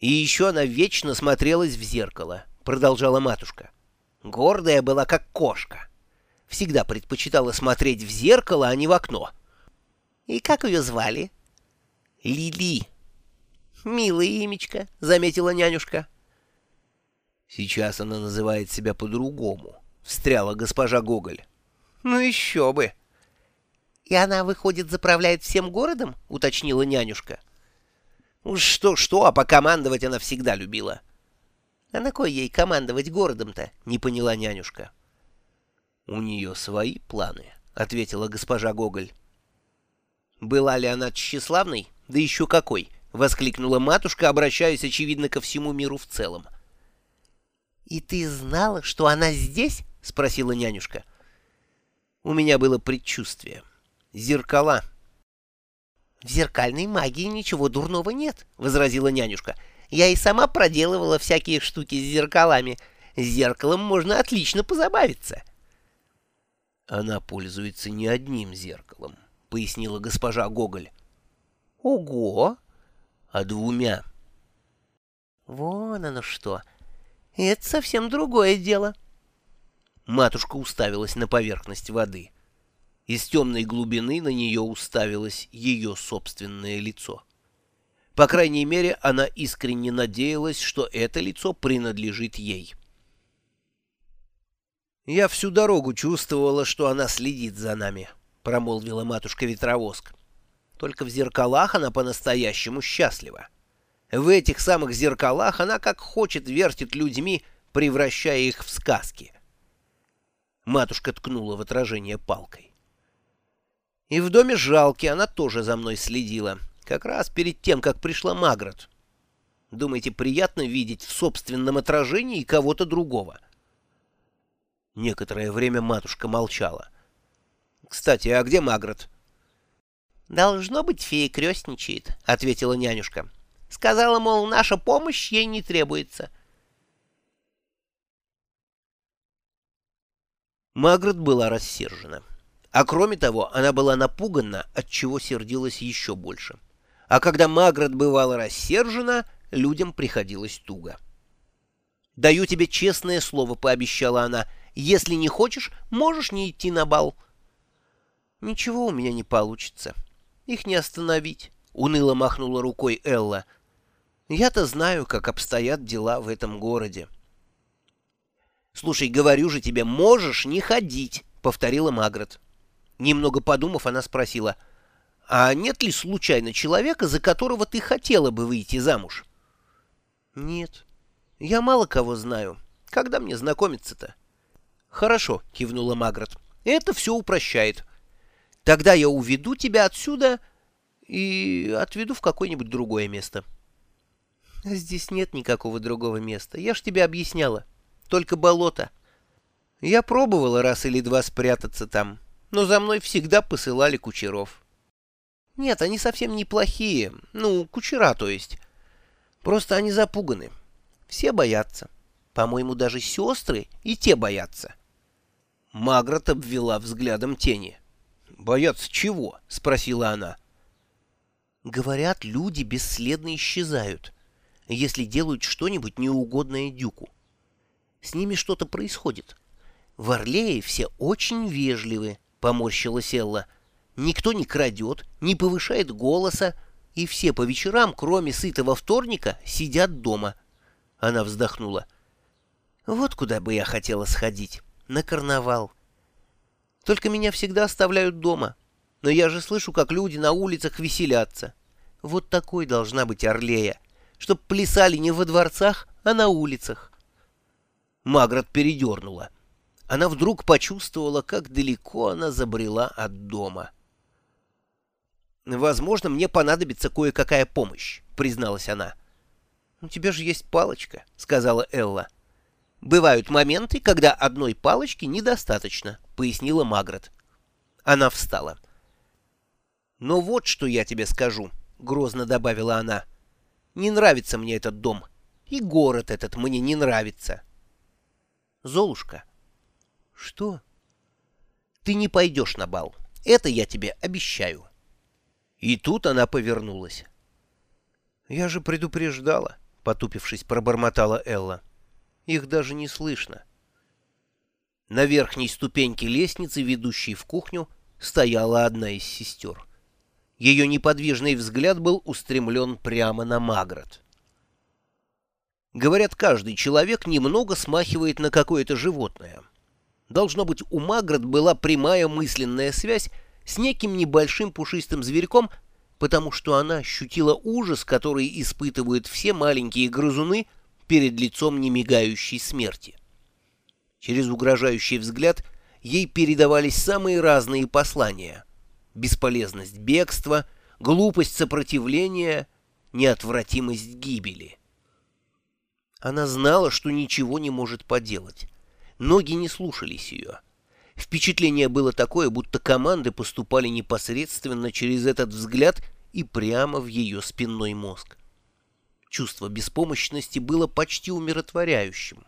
И еще она вечно смотрелась в зеркало, продолжала матушка. Гордая была, как кошка. Всегда предпочитала смотреть в зеркало, а не в окно. И как ее звали? Лили. Милое имечко, заметила нянюшка. Сейчас она называет себя по-другому, встряла госпожа Гоголь. Ну еще бы. И она, выходит, заправляет всем городом, уточнила нянюшка. Уж что-что, а покомандовать она всегда любила. А на кой ей командовать городом-то, не поняла нянюшка. У нее свои планы, ответила госпожа Гоголь. Была ли она тщеславной? Да еще какой! воскликнула матушка, обращаясь, очевидно, ко всему миру в целом. «И ты знала, что она здесь?» — спросила нянюшка. «У меня было предчувствие. Зеркала». «В зеркальной магии ничего дурного нет», — возразила нянюшка. «Я и сама проделывала всякие штуки с зеркалами. С зеркалом можно отлично позабавиться». «Она пользуется не одним зеркалом», — пояснила госпожа Гоголь. «Ого!» «А двумя». «Вон оно что! Это совсем другое дело». Матушка уставилась на поверхность воды. Из темной глубины на нее уставилось ее собственное лицо. По крайней мере, она искренне надеялась, что это лицо принадлежит ей. «Я всю дорогу чувствовала, что она следит за нами», — промолвила матушка-ветровоск. «Только в зеркалах она по-настоящему счастлива. В этих самых зеркалах она как хочет вертит людьми, превращая их в сказки». Матушка ткнула в отражение палкой. «И в доме жалки она тоже за мной следила, как раз перед тем, как пришла Магрот. Думаете, приятно видеть в собственном отражении кого-то другого?» Некоторое время матушка молчала. «Кстати, а где Магрот?» «Должно быть, фея крестничает», — ответила нянюшка. «Сказала, мол, наша помощь ей не требуется». Магрот была рассержена. А кроме того, она была напугана, от чего сердилась еще больше. А когда Магрот бывала рассержена, людям приходилось туго. «Даю тебе честное слово», — пообещала она, — если не хочешь, можешь не идти на бал. Ничего у меня не получится. Их не остановить, — уныло махнула рукой Элла. Я-то знаю, как обстоят дела в этом городе. Слушай, говорю же тебе, можешь не ходить, — повторила Магрот. Немного подумав, она спросила, а нет ли случайно человека, за которого ты хотела бы выйти замуж? Нет, я мало кого знаю. Когда мне знакомиться-то? «Хорошо», — кивнула Магрот. «Это все упрощает. Тогда я уведу тебя отсюда и отведу в какое-нибудь другое место». «Здесь нет никакого другого места. Я ж тебе объясняла. Только болото. Я пробовала раз или два спрятаться там, но за мной всегда посылали кучеров». «Нет, они совсем неплохие. Ну, кучера, то есть. Просто они запуганы. Все боятся. По-моему, даже сестры и те боятся». Магрот обвела взглядом тени. «Боятся чего?» — спросила она. «Говорят, люди бесследно исчезают, если делают что-нибудь неугодное Дюку. С ними что-то происходит. В Орлее все очень вежливы», — поморщилась Элла. «Никто не крадет, не повышает голоса, и все по вечерам, кроме сытого вторника, сидят дома». Она вздохнула. «Вот куда бы я хотела сходить» на карнавал. Только меня всегда оставляют дома. Но я же слышу, как люди на улицах веселятся. Вот такой должна быть Орлея, чтоб плясали не во дворцах, а на улицах. Магрот передернула. Она вдруг почувствовала, как далеко она забрела от дома. «Возможно, мне понадобится кое-какая помощь», — призналась она. «У тебя же есть палочка», — сказала Элла. «Бывают моменты, когда одной палочки недостаточно», — пояснила Магрот. Она встала. «Но вот что я тебе скажу», — грозно добавила она. «Не нравится мне этот дом, и город этот мне не нравится». «Золушка». «Что?» «Ты не пойдешь на бал. Это я тебе обещаю». И тут она повернулась. «Я же предупреждала», —— потупившись, пробормотала Элла. «Их даже не слышно». На верхней ступеньке лестницы, ведущей в кухню, стояла одна из сестер. Ее неподвижный взгляд был устремлен прямо на Магрот. Говорят, каждый человек немного смахивает на какое-то животное. Должно быть, у Магрот была прямая мысленная связь с неким небольшим пушистым зверьком, потому что она ощутила ужас, который испытывают все маленькие грызуны перед лицом немигающей смерти. Через угрожающий взгляд ей передавались самые разные послания. Бесполезность бегства, глупость сопротивления, неотвратимость гибели. Она знала, что ничего не может поделать. Ноги не слушались ее. Впечатление было такое, будто команды поступали непосредственно через этот взгляд и прямо в ее спинной мозг. Чувство беспомощности было почти умиротворяющим.